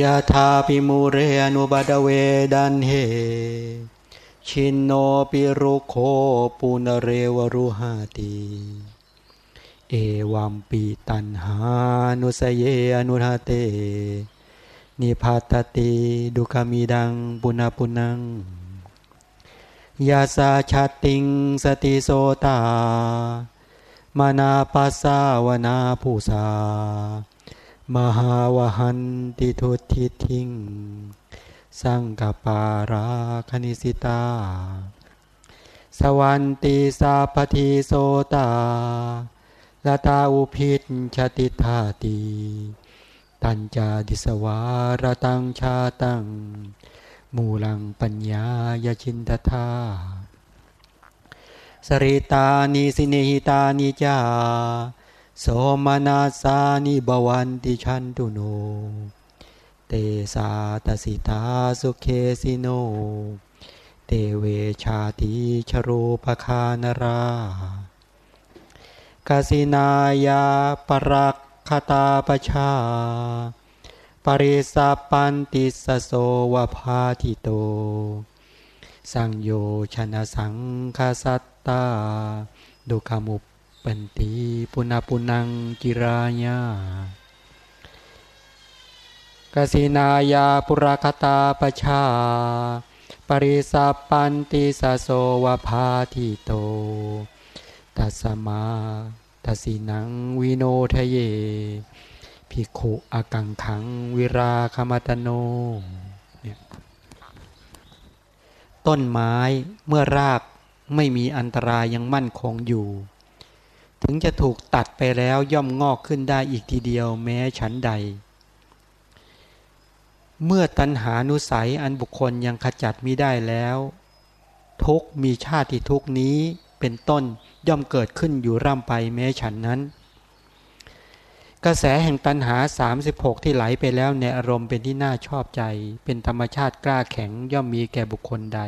ยะธาปิมูเรอนุบาดเวดันเหชินโนปิรุโคปุนเรวรุหาติเอวัมปีตันหานุสเยอนุทาเต นิพาตติดุขามีดังปุณปุนังยาสาชาติงสติโสตา มานาปัสสาวนาภูสา มหาวหันติทุติทิง สังกปาราคณิสิตา สวันติสาปทิโสตาลาตาอุพิชชติธาตีตัญจาดิสวารตังชาตัง มูลังปัญญายชินตธาสริตานิสิเนหิตานิจา โสมนาสานิบวันติชันตุโน เตสาตสิตาสุเคสิโน เตเวชาติชรูปคานรากาสินายาปรักคตาปชา ปริสัปันติสโสวภาทิโต สังโยชนะสังคสัตตา ดุขามุป ปันติปุนาปุนังกิรายากสินายาปุรคตาปชา ปริสัปันติสโสวภาทิโต ตัสมาตัสินังวิโนทะเย ภิกขุอากังขังวิราคมตโน ต้นไม้เมื่อรากไม่มีอันตรายยังมั่นคงอยู่ ถึงจะถูกตัดไปแล้วย่อมงอกขึ้นได้อีกทีเดียวแม้ฉันใด เมื่อตัณหานุสัยอันบุคคลยังขจัดมิได้แล้ว ทุกมีชาติทุกนี้เป็นต้นย่อมเกิดขึ้นอยู่ร่ำไปแม้ฉันนั้น กระแสแห่งตันหา 36 ที่ไหลไปแล้วในอารมณ์เป็นที่น่าชอบใจ เป็นธรรมชาติกล้าแข็งย่อมมีแก่บุคคลใด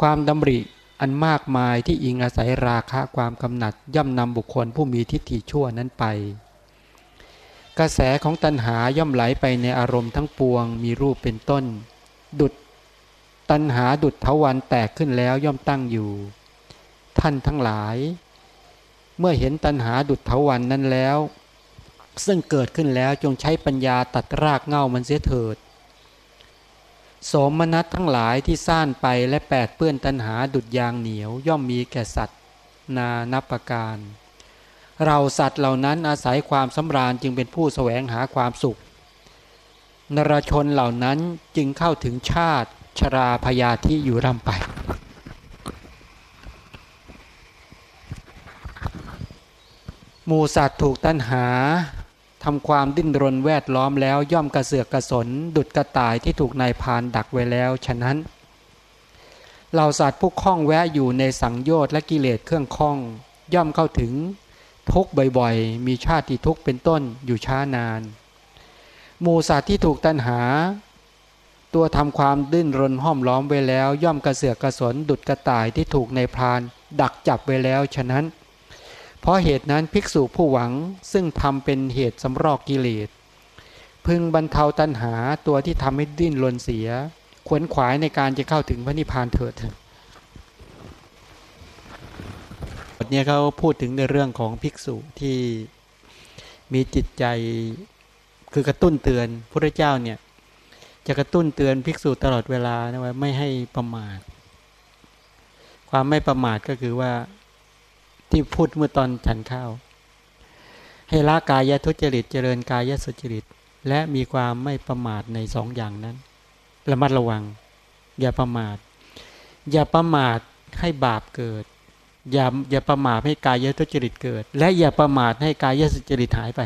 ความดำริ อันมากมายที่อิงอาศัยราคะความกำหนัด ย่อมนำบุคคลผู้มีทิฏฐิชั่วนั้นไป กระแสของตัณหาย่อมไหลไปในอารมณ์ทั้งปวง มีรูปเป็นต้น ดุดตัณหาดุดทวันแตกขึ้นแล้วย่อมตั้งอยู่ ท่านทั้งหลาย เมื่อเห็นตัณหาดุจเถาวันนั้นแล้ว ซึ่งเกิดขึ้นแล้วจงใช้ปัญญาตัดรากเง่ามันเสียเถิด สมนัตทั้งหลายที่ซ่านไปและแปดเปื้อนตัณหาดุจยางเหนียวย่อมมีแก่สัตว์นานับประการ เราสัตว์เหล่านั้นอาศัยความสำราญจึงเป็นผู้แสวงหาความสุข นรชนเหล่านั้นจึงเข้าถึงชาติชราพยาธิอยู่ร่ำไป หมูสัตว์ถูกตัณหา ทำความดิ้นรนแวดล้อมแล้วย่อมกระเสือกกระสน ดุดกระต่ายที่ถูกนายพานดักไว้แล้วฉะนั้นเหล่าสัตว์ผู้คล้องแวะอยู่ในสังโยชน์และกิเลสเครื่องคล้อง ย่อมเข้าถึงทุกบ่อยๆ มีชาติทุกเป็นต้นอยู่ช้านาน หมูสัตว์ที่ถูกตัณหา ตัวทำความดิ้นรนห้อมล้อมไว้แล้ว ย่อมกระเสือกกระสนดุดกระต่ายที่ถูกในพราน ดักจับไว้แล้วฉะนั้น เพราะเหตุนั้นภิกษุผู้หวังซึ่งทำเป็นเหตุสำรอกกิเลสพึงบรรเทาตัณหาตัวที่ทำให้ดิ้นรนเสีย ขวนขวายในการจะเข้าถึงพระนิพพานเถิดบทนี้เขาพูดถึงในเรื่องของภิกษุที่มีจิตใจคือกระตุ้นเตือนพระเจ้าเนี่ยจะกระตุ้นเตือนภิกษุตลอดเวลานะว่าไม่ให้ประมาท ความไม่ประมาทก็คือว่า ที่พูดเมื่อตอนฉันข้าว ให้ละกายทุจริตเจริญกายสุจริต และมีความไม่ประมาทในสองอย่างนั้น ระมัดระวัง อย่าประมาท อย่าประมาทให้บาปเกิด อย่าอย่าประมาทให้กายทุจริตเกิด และอย่าประมาทให้กายสุจริตหายไป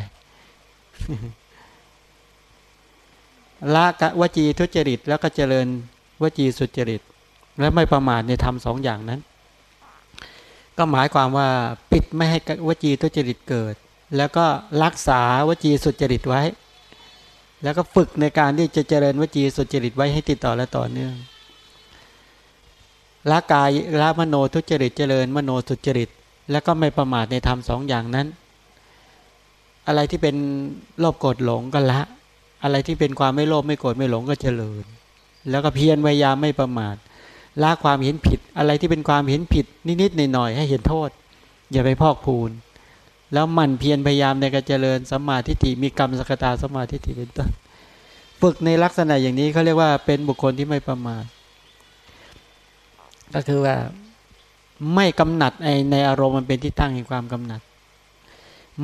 ละกวจีทุจริตแล้วก็เจริญวจีสุจริต และไม่ประมาทในธรรมสองอย่างนั้น ก็หมายความว่าปิดไม่ให้วจีทุจริตเกิด แล้วก็รักษาวจีสุจริตไว้ แล้วก็ฝึกในการที่จะเจริญวจีสุจริตไว้ให้ติดต่อและต่อเนื่องละกายละมโนทุจริตเจริญ มโนสุจริต แล้วก็ไม่ประมาทในธรรมสองอย่างนั้น อะไรที่เป็นโลภโกรธหลงก็ละ อะไรที่เป็นความไม่โลภไม่โกรธไม่หลงก็เจริญ แล้วก็เพียรพยายามไม่ประมาท ละความเห็นผิด อะไรที่เป็นความเห็นผิด นิดๆหน่อยๆให้เห็นโทษ อย่าไปพอกพูน แล้วมันเพียรพยายามในการเจริญสัมมาทิฏฐิมีกรรมสกตาสัมมาทิฏฐิเป็นต้นฝึกในลักษณะอย่างนี้เขาเรียกว่าเป็นบุคคลที่ไม่ประมาทก็คือว่าไม่กำหนัดในอารมณ์มันเป็นที่ตั้งแห่งความกำหนัด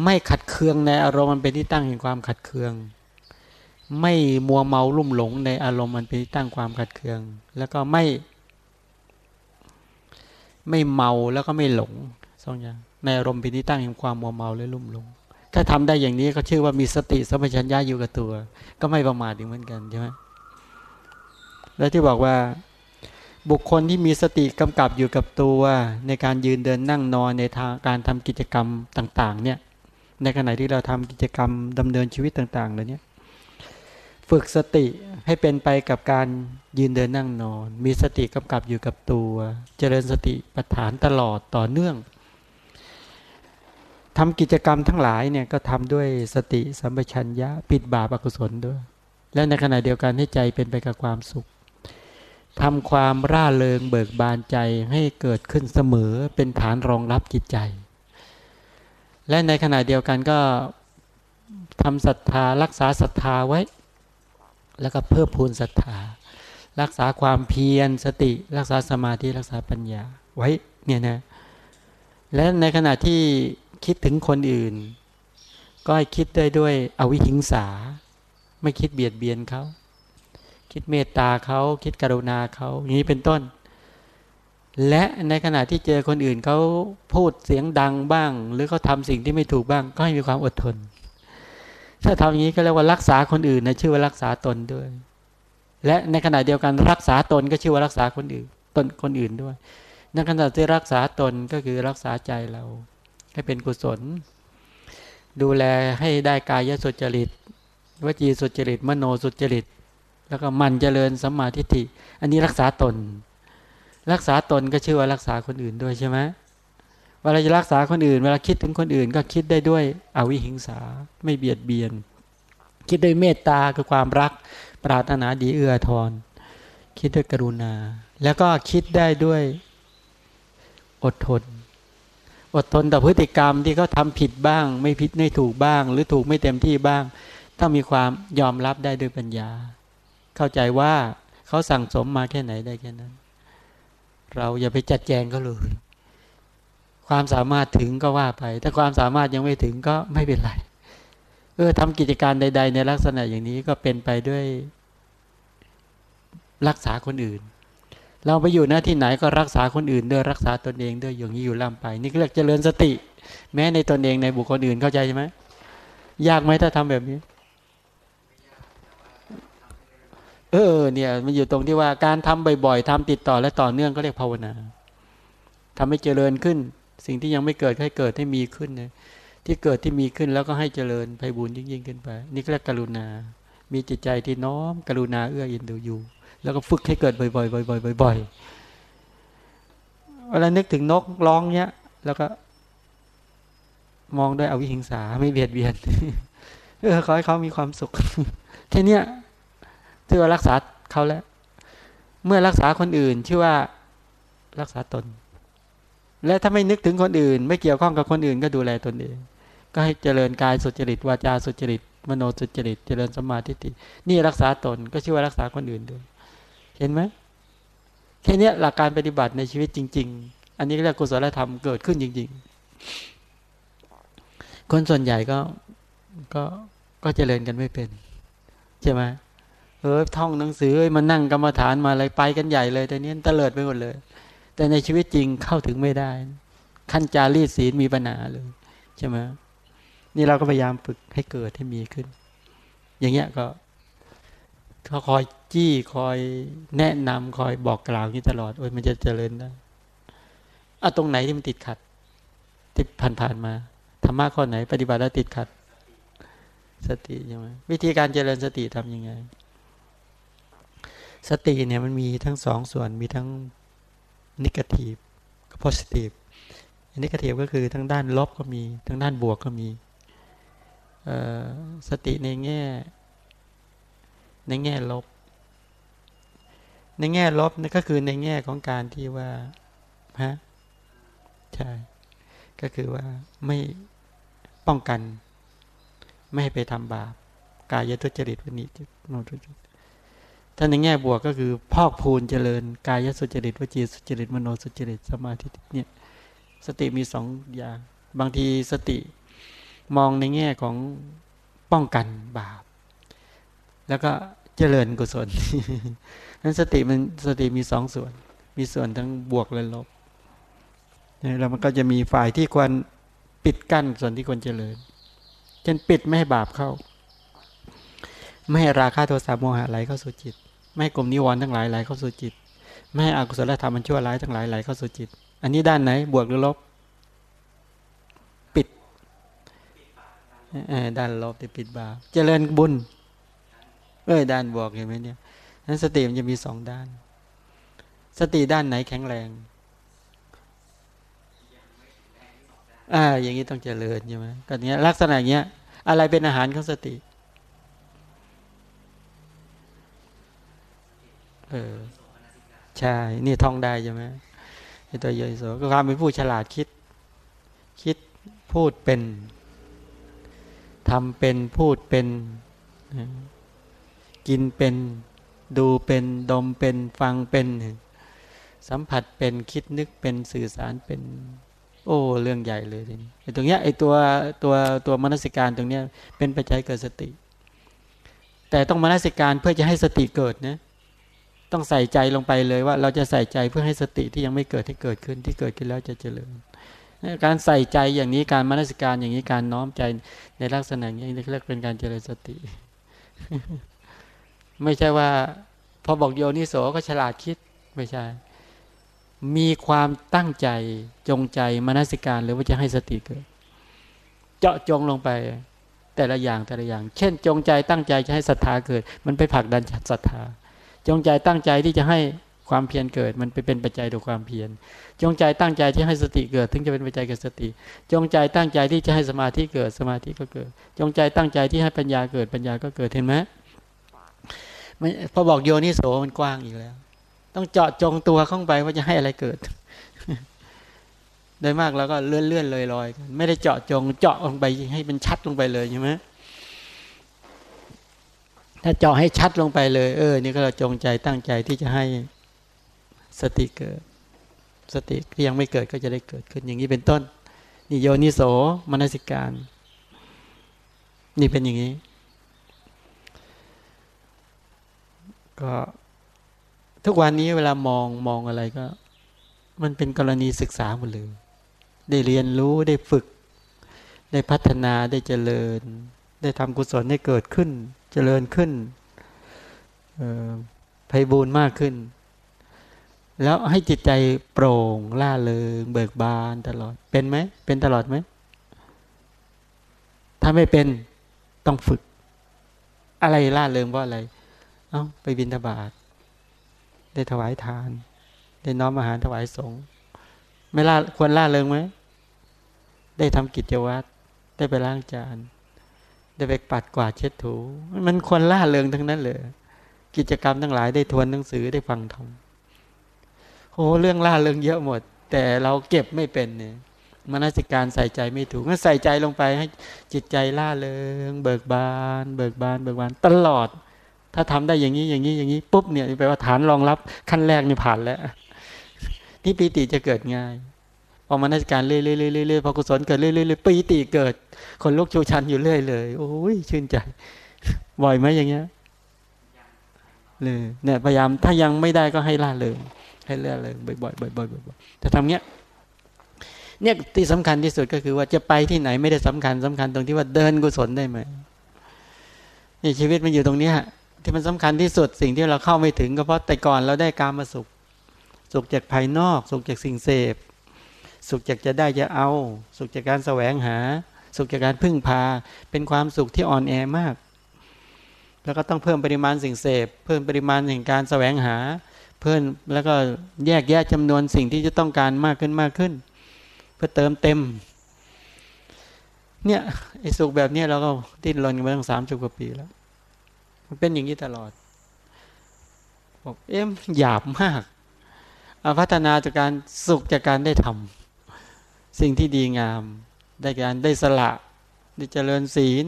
ไม่ขัดเคืองในอารมณ์มันเป็นที่ตั้งแห่งความขัดเคือง ไม่มัวเมาลุ่มหลงในอารมณ์มันเป็นที่ตั้งความขัดเคือง แล้วก็ไม่ ไม่เมาแล้วก็ไม่หลงสองอย่างในอารมณ์เป็นที่ตั้งแห่งความมัวเมาและลุ่มหลงถ้าทำได้อย่างนี้ก็ชื่อว่ามีสติสัมปชัญญะอยู่กับตัว ก็ไม่ประมาทเหมือนกันใช่ไหมแล้วที่บอกว่า บุคคลที่มีสติกำกับอยู่กับตัวในการยืนเดินนั่งนอนในทางการทำกิจกรรมต่าง ๆ เนี่ยในขณะที่เราทำกิจกรรมดำเนินชีวิตต่างๆเลยเนี่ย ฝึกสติให้เป็นไปกับการยืนเดินนั่งนอน มีสติกำกับอยู่กับตัว เจริญสติปัฏฐานตลอดต่อเนื่องทำกิจกรรมทั้งหลายเนี่ยก็ทำด้วยสติสัมปชัญญะปิดบาปอกุศลด้วย และในขณะเดียวกันให้ใจเป็นไปกับความสุขทำความร่าเริงเบิกบานใจให้เกิดขึ้นเสมอเป็นฐานรองรับจิตใจ และในขณะเดียวกันก็ทำศรัทธารักษาศรัทธาไว้ แล้วก็เพิ่มพูนศรัทธา รักษาความเพียรสติ รักษาสมาธิรักษาปัญญาไว้เนี่ยนะและในขณะที่คิดถึงคนอื่น ก็ให้คิดได้ด้วยอวิหิงสา ไม่คิดเบียดเบียนเขาคิดเมตตาเขาคิดกรุณาเขาอย่างนี้เป็นต้น และในขณะที่เจอคนอื่นเขาพูดเสียงดังบ้าง หรือเขาทาสิ่งที่ไม่ถูกบ้าง ก็ให้มีความอดทน ถ้าทำอย่างนี้ก็เรียกว่ารักษาคนอื่นนะชื่อว่ารักษาตนด้วย และในขณะเดียวกันรักษาตนก็ชื่อว่ารักษาคนอื่นตนคนอื่นด้วยในขณะที่รักษาตนก็คือรักษาใจเรา ให้เป็นกุศล ดูแลให้ได้กายสุจริตวจีสุจริต มโนสุจริต แล้วก็มันเจริญสัมมาทิฏฐิ อันนี้รักษาตน รักษาตนก็ชื่อว่ารักษาคนอื่นด้วยใช่ไหม เวลาจะรักษาคนอื่น เวลาคิดถึงคนอื่น ก็คิดได้ด้วยอวิหิงสาไม่เบียดเบียน คิดด้วยเมตตาคือความรัก ปรารถนาดีเอื้อทอนคิดด้วยกรุณา แล้วก็คิดได้ด้วยอดทน อดทนต่อพฤติกรรมที่เขาทาผิดบ้าง ไม่ผิดไม่ถูกบ้าง หรือถูกไม่เต็มที่บ้าง ต้องมีความยอมรับได้ด้วยปัญญา เข้าใจว่าเขาสั่งสมมาแค่ไหนได้แค่นั้น เราอย่าไปจัดแจงเขาเลย ความสามารถถึงก็ว่าไป ถ้าความสามารถยังไม่ถึงก็ไม่เป็นไร เออทำกิจการใด ๆ ในลักษณะอย่างนี้ก็เป็นไปด้วยรักษาคนอื่น เราไปอยู่หน้าที่ไหนก็รักษาคนอื่นด้วยรักษาตนเองด้วยอย่างนี้อยู่ล่ำไป นี่เรียกเจริญสติ แม้ในตนเองในบุคคลอื่นเข้าใจใช่ไหมยากไหมถ้าทำแบบนี้ เออ เนี่ย มันอยู่ตรงที่ว่าการทำบ่อยๆทำติดต่อและต่อเนื่องก็เรียกภาวนาทำให้เจริญขึ้น สิ่งที่ยังไม่เกิดให้เกิดให้มีขึ้นเนี่ยที่เกิดที่มีขึ้นแล้วก็ให้เจริญไพบูรยิ่งยิ่งขึ้นไป นี่ก็เรียกกรุณา มีจิตใจที่น้อมกรุณาเอื้ออินดูอยู่ แล้วก็ฝึกให้เกิดบ่อยๆบ่อยๆบ่อยๆเวลานึกถึงนกร้องเนี้ย แล้วก็ มองด้วยอวิหิงสาไม่เบียดเบียนเออขอให้เขามีความสุขแค่นี้ชื่อว่ารักษาเขาแล้ว เมื่อรักษาคนอื่นชื่อว่ารักษาตน และถ้าไม่นึกถึงคนอื่น ไม่เกี่ยวข้องกับคนอื่นก็ดูแลตนเอง ก็ให้เจริญกายสุจริตวาจาสุจริต มโนสุจริต เจริญสมาธิินี่รักษาตนก็ชื่อว่ารักษาคนอื่นด้วย เห็นไหมแค่นี้หลักการปฏิบัติในชีวิตจริง ๆ อันนี้เรียกกุศลธรรมเกิดขึ้นจริง ๆ คนส่วนใหญ่ก็ก็ก็เจริญกันไม่เป็น ใช่ไหมเออท่องหนังสือมานั่งกรรมฐานมาอะไรไปกันใหญ่เลยแต่นี้เตลิดไปหมดเลย แต่ในชีวิตจริงเข้าถึงไม่ได้ ขั้นจารีตศีลมีปัญหาเลยใช่ไหมนี่เราก็พยายามฝึกให้เกิดให้มีขึ้น อย่างเงี้ยก็เขาคอยจี้คอยแนะนำคอยบอกกล่าวนี้ตลอดโอ้ยมันจะเจริญได้อะตรงไหนที่มันติดขัดที่ผ่านๆมาธรรมะข้อไหน ปฏิบัติแล้วติดขัด สติใช่ไหมวิธีการเจริญสติทํำยังไง สติเนี่ยมันมีทั้งสองส่วนมีทั้ง นิเกทีฟกับโพสิทีฟนิเกทีฟก็คือทั้งด้านลบก็มี ทั้งด้านบวกก็มีสติในแง่ ในแง่ลบ ในแง่ลบนั่นก็คือในแง่ของการที่ว่าฮะใช่ก็คือว่าไม่ป้องกัน ไม่ให้ไปทำบาปกายทุจริตวณิจโนทุจริต ถ้าในแง่บวกก็คือพอกพูนเจริญ กายสุจริตวจีสุจริตมโนสุจริตสมาธิเนี่ยสติมีสองอย่าง บางทีสติมองในแง่ของป้องกันบาป แล้วก็เจริญกุศลนั้นสติมันสติมีสองส่วน มีส่วนทั้งบวกและลบแล้วมันก็จะมีฝ่ายที่ควรปิดกั้นส่วนที่ควรเจริญเช่นปิดไม่ให้บาปเข้า ไม่ให้ราคะโทสะโมหะไหลเข้าสู่จิต ไม่ให้กลุ่มนิวรณ์ทั้งหลายไหลเข้าสู่จิต ไม่ให้อกุศลธรรมมันชั่วร้ายทั้งหลายไหลเข้าสู่จิต อันนี้ด้านไหน บวกหรือลบ ปิดด้านลบที่ปิดบาปเจริญบุญเอ้ยด้านบวกเห็นไหมเนี่ยนั้นสติมันจะมีสองด้าน สติด้านไหนแข็งแรงอ่าอย่างนี้ต้องเจริญใช่ไหมก็เนี้ยลักษณะเนี้ย อะไรเป็นอาหารของสติ เออ ใช่ นี่ท่องได้ใช่ไหมไอตัวเยโสก็ความเป็นผู้ฉลาดคิด คิดพูดเป็นทำเป็นพูดเป็น กินเป็นดูเป็นดมเป็นฟังเป็น สัมผัสเป็นคิดนึกเป็นสื่อสารเป็น โอ้เรื่องใหญ่เลยทีนี้ไอ้ตรงเนี้ยไอ้ตัวตัวตัวมนสิการตรงเนี้ยเป็นปัจจัยเกิดสติ แต่ต้องมนสิการเพื่อจะให้สติเกิดนะ ต้องใส่ใจลงไปเลยว่าเราจะใส่ใจเพื่อให้สติที่ยังไม่เกิดให้เกิดขึ้นที่เกิดขึ้นแล้วจะเจริญ การใส่ใจอย่างนี้การมนสิการอย่างนี้การน้อมใจในลักษณะอย่างนี้เรียกเป็นการเจริญสติ ไม่ใช่ว่า พอบอกโยนิโสก็ฉลาดคิดไม่ใช่ มีความตั้งใจจงใจมนสิการหรือว่าจะให้สติเกิด เจาะจงลงไปแต่ละอย่างแต่ละอย่าง เช่น จงใจตั้งใจจะให้ศรัทธาเกิด มันไปผลักดันศรัทธา จงใจตั้งใจที่จะให้ความเพียรเกิด มันไปเป็นปัจจัยต่อความเพียรจงใจตั้งใจที่ให้สติเกิด ถึงจะเป็นปัจจัยเกิดสติ จงใจตั้งใจที่จะให้สมาธิเกิดสมาธิก็เกิด จงใจตั้งใจที่ให้ปัญญาเกิดปัญญาก็เกิดเห็นไหมพอบอกโยนิโสมันกว้างอีกแล้ว ต้องเจาะจงตัวเข้าไปว่าจะให้อะไรเกิดโดยมากเราก็เลื่อนเลื่อนลอยลอยไม่ได้เจาะจงเจาะลงไปให้มันชัดลงไปเลยใช่ไหม ถ้าเจาะให้ชัดลงไปเลย เออ นี่ก็เราจงใจตั้งใจที่จะให้สติเกิด สติที่ยังไม่เกิดก็จะได้เกิดขึ้นอย่างนี้เป็นต้น นี่โยนิโสมนสิการ นี่เป็นอย่างนี้ ก็ทุกวันนี้เวลามองมองอะไรก็ มันเป็นกรณีศึกษาหมดเลย ได้เรียนรู้ได้ฝึก ได้พัฒนาได้เจริญ ได้ทำกุศลให้เกิดขึ้น เจริญขึ้นไพบูรณ์มากขึ้น แล้วให้จิตใจโปร่งล่าเริง เบิกบานตลอดเป็นไหม เป็นตลอดไหม ถ้าไม่เป็นต้องฝึก อะไรล่าเริงเพราะอะไร เอา้าไปบินทบาทได้ถวายทาน ได้น้อมอาหารถวายสงฆ์ไม่ล่าควรล่าเริงไหม ได้ทำกิจวัตรได้ไปล้างจาน ได้ไปปัดกวาดเช็ดถู มันควรล่าเริงทั้งนั้นเลยกิจกรรมทั้งหลายได้ทวนหนังสือได้ฟังธรรมโอ้เรื่องล่าเริงเยอะหมด แต่เราเก็บไม่เป็นเนี่ยมนสิการใส่ใจไม่ถูกงั้นใส่ใจลงไปให้จิตใจล่าเริง เบิกบาน เบิกบาน เบิกบานตลอด ถ้าทำได้อย่างนี้อย่างนี้อย่างนี้ปุ๊บเนี่ยแปลว่าฐานรองรับขั้นแรกนี่ผ่านแล้วนี่ปีติจะเกิดง่าย พอมานาการเรื่อยๆเรื่อยๆพอกุศลเกิดเรื่อยๆปีติเกิด คนลุกชูชันอยู่เรื่อยเลยโอ้ยชื่นใจบ่อยไหมอย่างเงี้ยเลยเนี่ยพยายามถ้ายังไม่ได้ก็ให้ล่าเลยให้เลื่อนเลยบ่อยๆบ่อยๆบ่อยๆแต่ทำเงี้ยเนี่ยที่สำคัญที่สุดก็คือว่าจะไปที่ไหนไม่ได้สำคัญสำคัญตรงที่ว่าเดินกุศลได้ไหมนี่ชีวิตมันอยู่ตรงเนี้ยที่มันสำคัญที่สุดสิ่งที่เราเข้าไม่ถึงก็เพราะแต่ก่อนเราได้การมาสุข สุขจากภายนอก สุขจากสิ่งเสพ สุขจากจะได้จะเอา สุขจากการแสวงหา สุขจากการพึ่งพา เป็นความสุขที่อ่อนแอมาก แล้วก็ต้องเพิ่มปริมาณสิ่งเสพ เพิ่มปริมาณแห่งการแสวงหา เพิ่มแล้วก็แยกแยะจำนวนสิ่งที่จะต้องการมากขึ้นมากขึ้น เพื่อเติมเต็ม เนี่ยไอ้สุขแบบนี้เราก็ดิ้นรนกันมาตั้งสามสิบกว่าปีแล้ว มันเป็นอย่างนี้ตลอดบอกเอ๊ะหยาบมากอาพัฒนาจากการสุขจากการได้ทำ สิ่งที่ดีงาม ได้การได้สละ ได้เจริญศีล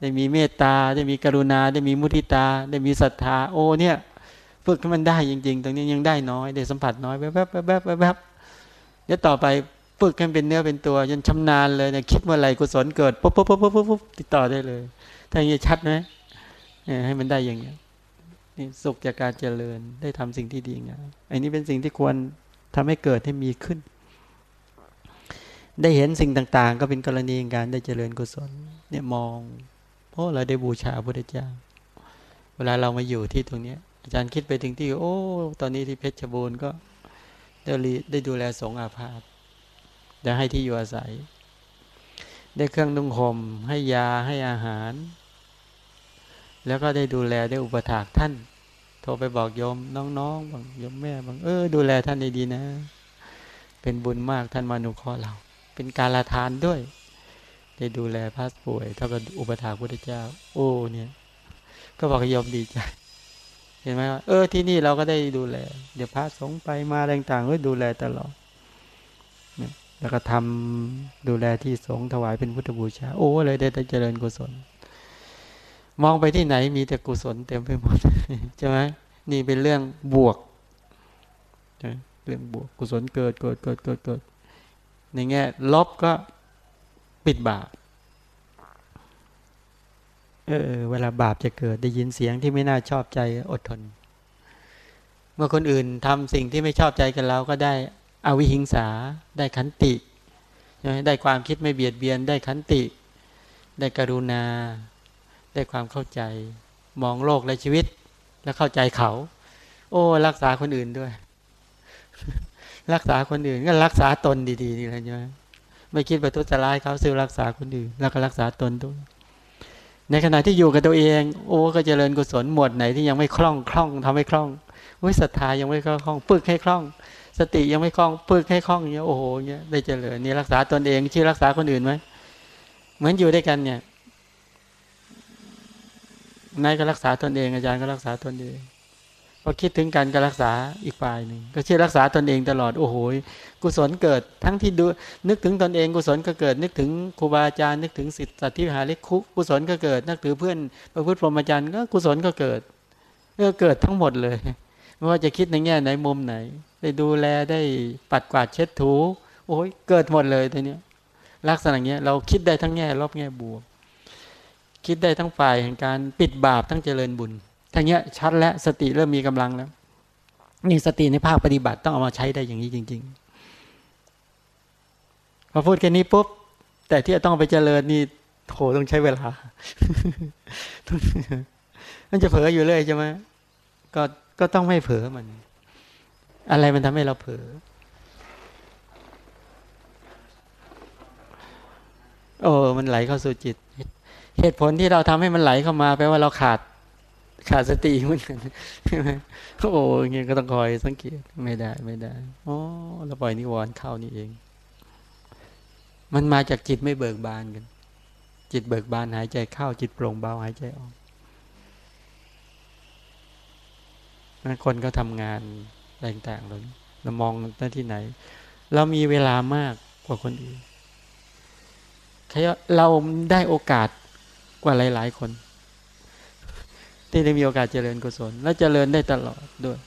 ได้มีเมตตา ได้มีกรุณา ได้มีมุทิตา ได้มีศรัทธา โอ้เนี่ยฝึกให้มันได้จริง ๆ ตรงนี้ยังได้น้อย ได้สัมผัสน้อยแวบๆแวบๆแวบๆเดี๋ยวต่อไปฝึกให้เป็นเนื้อเป็นตัวจนชำนาญเลยเนี่ยคิดเมื่อไหร่กุศลเกิดปุ๊บปุ๊บปุ๊บปุ๊บปุ๊บติดต่อได้เลยถ้าอย่างนี้ชัดไหมให้มันได้อย่างนี้นี่สุขจากการเจริญได้ทำสิ่งที่ดีงามอันนี้เป็นสิ่งที่ควรทำให้เกิดให้มีขึ้น ได้เห็นสิ่งต่างๆ ก็เป็นกรณีการได้เจริญกุศล เนี่ยมอง เพราะเราได้บูชาพระพุทธเจ้า เวลาเรามาอยู่ที่ตรงนี้อาจารย์คิดไปถึงที่ โอ้ ตอนนี้ที่เพชรบูรณ์ก็ได้ได้ดูแลสงอาพาธได้ให้ที่อยู่อาศัย ได้เครื่องนุ่งห่มให้ยาให้อาหาร แล้วก็ได้ดูแลได้อุปถากท่าน โทรไปบอกโยมน้องๆบางโยมแม่บางเออ ดูแลท่านดีๆนะ เป็นบุญมากท่านมานุเคราะห์เรา เป็นการละทานด้วย ได้ดูแลพระป่วยถ้าเป็นอุปถาพุทธเจ้า โอ้เนี่ย ก็บอกโยมดีใจ เห็นไหมว่าเออที่นี่เราก็ได้ดูแล เดี๋ยวพระสงฆ์ไปมาต่างๆก็ดูแลตลอดแล้วก็ทำดูแลที่สงฆ์ถวายเป็นพุทธบูชา โอ้เลยได้เจริญกุศล มองไปที่ไหนมีแต่กุศลเต็มไปหมดใช่ไหมนี่เป็นเรื่องบวกเรื่องบวกกุศลเกิดเกิดเกิดเกิดเกิด ในแง่ลบก็ปิดบาปเออเวลาบาปจะเกิดได้ยินเสียงที่ไม่น่าชอบใจอดทน เมื่อคนอื่นทำสิ่งที่ไม่ชอบใจกันเราก็ได้อวิหิงสาได้ขันติได้ความคิดไม่เบียดเบียน ได้ขันติ ได้กรุณา ได้ความเข้าใจ มองโลกและชีวิต แล้วเข้าใจเขา โอ้ รักษาคนอื่นด้วย รักษาคนอื่นก็รักษาตนดีๆนี่แหละใช่ไหมไม่คิดไปทุจริตเขาซื้อรักษาคนอื่นแล้วก็รักษาตนด้วยในขณะที่อยู่กับตัวเอง โอ้ก็เจริญกุศลหมวดไหนที่ยังไม่คล่องคล่องทำให้คล่องวิศรัทธายังไม่คล่องฝึกให้คล่อง สติยังไม่คล่องฝึกให้คล่องเนี้ยโอ้โหเนี้ยได้เจริญนี่รักษาตนเองชื่อรักษาคนอื่นไหมเหมือนอยู่ด้วยกันเนี่ยนายก็รักษาตนเองอาจารย์ก็รักษาตนเอง อคิดถึงกันก็รักษาอีกฝ่ายหนึ่งก็เชื่อรักษาตนเองตลอดโอ้โหกุศลเกิดทั้งที่ดูนึกถึงตนเองกุศลก็เกิด นึกถึงครูบาอาจารย์นึกถึงสิทธิสัตว์ที่หาเล็กคุกุศลก็เกิดนึกถึงเพื่อนพระพุทธพรหมจรรย์ก็กุศลก็เกิดก็เกิดทั้งหมดเลยไม่ว่าจะคิดในแง่ไหนมุมไหน ได้ดูแลได้ปัดกวาดเช็ดถู โอ้ยเกิดหมดเลยตัวเนี้ยลักษณะเนี้ยเราคิดได้ทั้งแง่ลบแง่บวก คิดได้ทั้งฝ่ายแห่งการปิดบาปทั้งเจริญบุญ ทั้งเนี้ยชัดและสติเริ่มมีกำลังแล้วนี่สติในภาคปฏิบัติต้องเอามาใช้ได้อย่างนี้จริง ๆ พอพูดแค่นี้ปุ๊บแต่ที่ต้องไปเจริญนี่โถต้องใช้เวลามันจะเผลออยู่เลยใช่ไหมก็ก็ต้องไม่เผลอมัน อะไรมันทำให้เราเผลอโอ้มันไหลเข้าสู่จิต เหตุผลที่เราทำให้มันไหลเข้ามาแปลว่าเราขาด ขาดสติเหมือนกันใช่ไหมโอ้ยเงี้ยก็ต้องคอยสังเกตไม่ได้ไม่ได้อ๋อเราปล่อยนิวรณ์เข้านี่เอง มันมาจากจิตไม่เบิกบานกัน จิตเบิกบานหายใจเข้าจิตโปร่งเบาหายใจออกคนก็ทำงานต่างๆเราเรามองหน้าที่ไหน เรามีเวลามากกว่าคนอื่นเราได้โอกาสกว่าหลาย ๆ คน ที่ได้มีโอกาสเจริญกุศล และเจริญได้ตลอดด้วย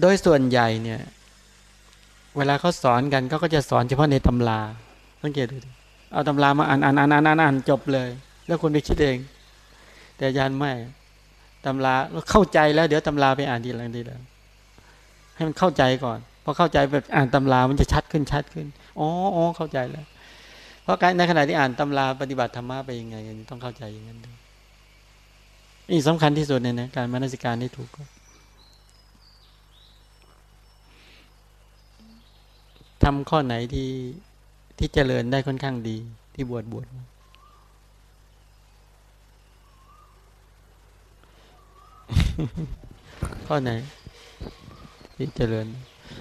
โดยส่วนใหญ่เนี่ย เวลาเขาสอนกันเขาก็จะสอนเฉพาะในตำราสังเกตดูเอาตำรามาอ่านอ่านอ่านอ่านอ่านจบเลย แล้วคุณไปคิดเอง แต่ยานไม่ตำราเข้าใจแล้วเดี๋ยวตำราไปอ่านทีหลังทีหลังให้มันเข้าใจก่อนพอเข้าใจแบบอ่านตำรามันจะชัดขึ้นชัดขึ้นอ๋ออ๋อเข้าใจแล้ว เพราะการในขณะที่อ่านตำราปฏิบัติธรรมะไปยังไงต้องเข้าใจอย่างนั้นด้วยนี่สำคัญที่สุดเนี่ยนะการมนสิการที่ถูกทำข้อไหนที่ที่เจริญได้ค่อนข้างดีที่บวชบวชข้อไหน ที่เจริญ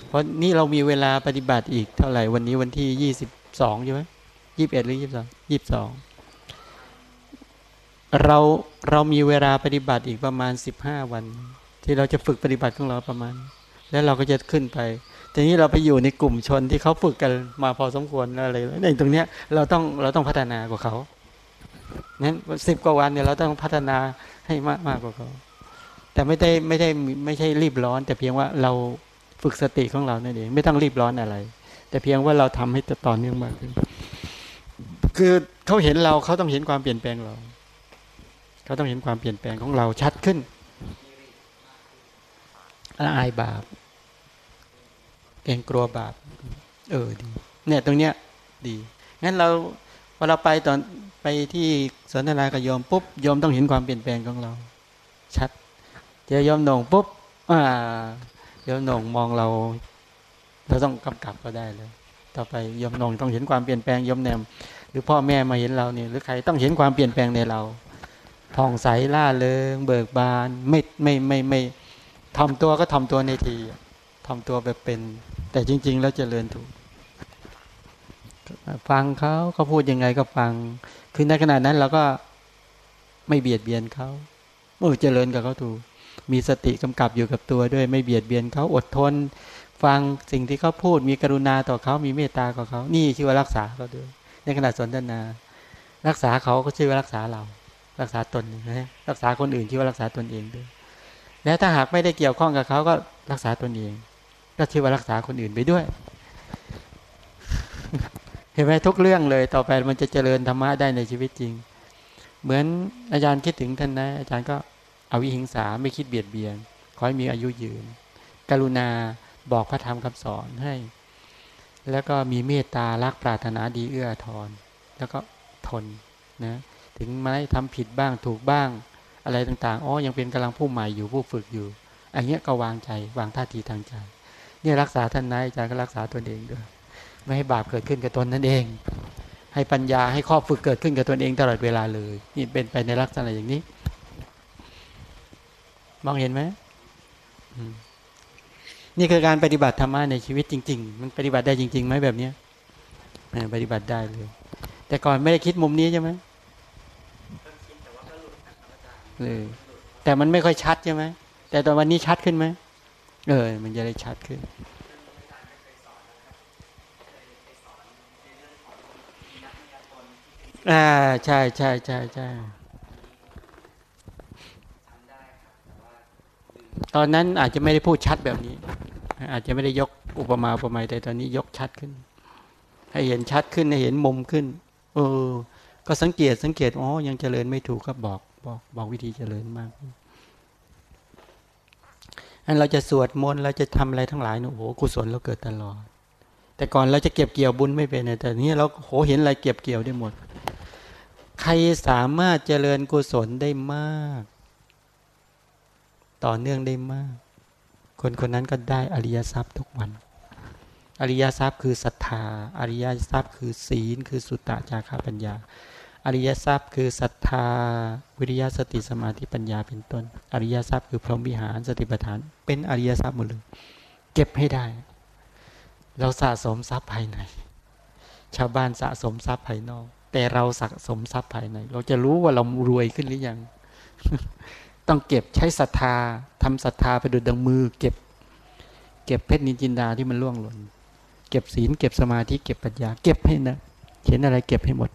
เพราะนี่เรามีเวลาปฏิบัติอีกเท่าไหร่วันนี้วันที่ยี่สิบสองใช่ไหม ยี่สิบเอ็ดหรือยี่สิบสองยี่สิบสองเราเรามีเวลาปฏิบัติอีกประมาณสิบห้าวัน ที่เราจะฝึกปฏิบัติของเราประมาณ แล้วเราก็จะขึ้นไปทีนี้เราไปอยู่ในกลุ่มชนที่เขาฝึกกันมาพอสมควรอะไรในตรงเนี้ยเราต้องเราต้องพัฒนากว่าเขานั้นสิบกว่าวันเนี่ยเราต้องพัฒนาให้มากมากกว่าเขาแต่ไม่ได้ไม่ได้ไม่ใช่รีบร้อน แต่เพียงว่าเราฝึกสติของเรานั่นเองไม่ต้องรีบร้อนอะไร แต่เพียงว่าเราทำให้ต่อเนื่องมากขึ้น คือเขาเห็นเราเขาต้องเห็นความเปลี่ยนแปลงเราเขาต้องเห็นความเปลี่ยนแปลงของเราชัดขึ้นละอายบาปเกรงกลัวบาป เออดี เนี่ยตรงเนี้ยดี งั้นเราพอเราไปตอนไปที่สนทนากับโยมปุ๊บโยมต้องเห็นความเปลี่ยนแปลงของเรา ชัดเจอโยมหนงปุ๊บอ่าโยมหนงมองเรา เราต้องกำกับก็ได้เลยต่อไปโยมหนงต้องเห็นความเปลี่ยนแปลงโยมแนม หรือพ่อแม่มาเห็นเราเนี่ยหรือใครต้องเห็นความเปลี่ยนแปลงในเราผ่องใสล่าเริงเบิกบานไม่ไม่ไม่ไม่ทำตัวก็ทำตัวในทีทำตัวแบบเป็น แต่จริง ๆ แล้วเจริญถูก ฟังเขาเขาพูดยังไงก็ฟัง คือในขณะนั้นเราก็ไม่เบียดเบียนเขาเออเจริญกับเขาถูก มีสติกำกับอยู่กับตัวด้วยไม่เบียดเบียนเขาอดทน ฟังสิ่งที่เขาพูดมีกรุณาต่อเขามีเมตตาต่อเขานี่ชื่อว่ารักษาเขาด้วย ในขณะสนทนา รักษาเขาก็ชื่อว่ารักษาเรา รักษาตนนะรักษาคนอื่นชื่อว่ารักษาตนเองด้วย แล้วถ้าหากไม่ได้เกี่ยวข้องกับเขาก็รักษาตนเอง ก็ชื่อว่ารักษาคนอื่นไปด้วย เห็นไหมทุกเรื่องเลยต่อไปมันจะเจริญธรรมะได้ในชีวิตจริง เหมือนอาจารย์คิดถึงท่านนะ อาจารย์ก็เอาวิหิงสาไม่คิดเบียดเบียนขอให้มีอายุยืน กรุณาบอกพระธรรมคำสอนให้ แล้วก็มีเมตตารักปรารถนาดีเอื้อทอนแล้วก็ทนนะถึงแม้ทำผิดบ้างถูกบ้างอะไรต่างๆอ๋อยังเป็นกำลังผู้ใหม่อยู่ผู้ฝึกอยู่อันนี้ก็วางใจวางท่าทีทางใจเนี่ยรักษาท่านนายอาจารย์ก็รักษาตนเองด้วยไม่ให้บาปเกิดขึ้นกับตนนั่นเอง ให้ปัญญาให้ข้อฝึกเกิดขึ้นกับตนเองตลอดเวลาเลยนี่เป็นไปในลักษณะอย่างนี้ มองเห็นไหม นี่คือการปฏิบัติธรรมะในชีวิตจริง ๆ มันปฏิบัติได้จริงๆไหมแบบเนี้ยปฏิบัติได้เลย แต่ก่อนไม่ได้คิดมุมนี้ใช่ไหมเลยแต่มันไม่ค่อยชัดใช่ไหมแต่ตอนวันนี้ชัดขึ้นไหมเออ มันจะได้ชัดขึ้นอ่าใช่ใช่ใช่ใช่ ตอนนั้นอาจจะไม่ได้พูดชัดแบบนี้ อาจจะไม่ได้ยกอุปมาอุปไมยแต่ตอนนี้ยกชัดขึ้น ให้เห็นชัดขึ้นให้เห็นมุมขึ้น เออ ก็สังเกตสังเกตอ๋อยังเจริญไม่ถูกก็บอกบอกบอกวิธีเจริญมากอันเราจะสวดมนต์เราจะทำอะไรทั้งหลายนี่ยโอ้โหกุศลเราเกิดตลอด แต่ก่อนเราจะเก็บเกี่ยวบุญไม่เป็นแต่นี้เราโหเห็นอะไรเก็บเกี่ยวได้หมด ใครสามารถเจริญกุศลได้มาก ต่อเนื่องได้มาก คนคนนั้นก็ได้อริยทรัพย์ทุกวัน อริยทรัพย์คือศรัทธา อริยทรัพย์คือศีล คือสุตตะจาราปัญญา อริยทรัพย์คือศรัทธา วิริยะสติสมาธิปัญญาเป็นต้น อริยทรัพย์คือพรหมวิหารสติปัฏฐาน เป็นอริยทรัพย์หมดเลยเก็บให้ได้ เราสะสมทรัพย์ภายใน ชาวบ้านสะสมทรัพย์ภายนอก แต่เราสะสมทรัพย์ภายใน เราจะรู้ว่าเรารวยขึ้นหรือยัง ต้องเก็บใช้ศรัทธาทำศรัทธาไปดูดังมือ เก็บ เก็บเพชรนินจินดาที่มันล่วงหล่นเก็บศีล เก็บสมาธิเก็บปัญญา เก็บให้นะเห็นอะไรเก็บให้หมด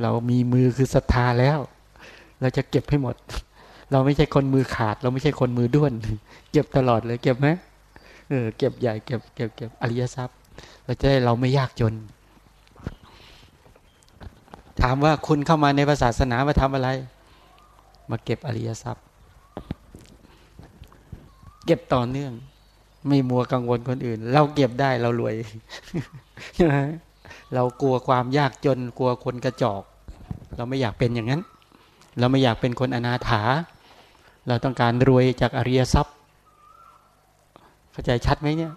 เรามีมือคือศรัทธาแล้ว เราจะเก็บให้หมด เราไม่ใช่คนมือขาด เราไม่ใช่คนมือด้วน เก็บตลอดเลย เก็บไหมเออเก็บใหญ่เก็บเก็บเก็บอริยทรัพย์ เราจะได้เราไม่ยากจน ถามว่าคุณเข้ามาในศาสนามาทำอะไร มาเก็บอริยทรัพย์ เก็บต่อเนื่อง ไม่มัวกังวลคนอื่น เราเก็บได้เรารวยใช่ไหมเรากลัวความยากจนกลัวคนกระจอก เราไม่อยากเป็นอย่างนั้น เราไม่อยากเป็นคนอนาถา เราต้องการรวยจากอริยทรัพย์ เข้าใจชัดไหมเนี่ย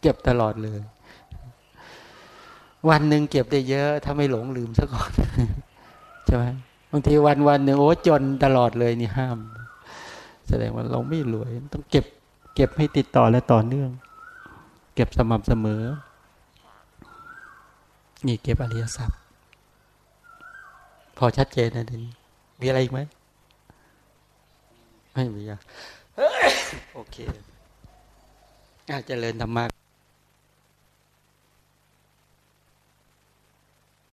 เก็บตลอดเลย วันหนึ่งเก็บได้เยอะ ถ้าไม่หลงลืมซะก่อนใช่ไหม บางทีวันวันหนึ่งโอ้จนตลอดเลยนี่ห้าม แสดงว่าเราไม่รวย ต้องเก็บ เก็บให้ติดต่อและต่อเนื่อง เก็บสม่ำเสมอ นี่เก็บอริยทรัพย์ พอชัดเจนนะทีนี้มีอะไรอีกไหมไม่มีอะโอเคอาจจะเริญธรรมะ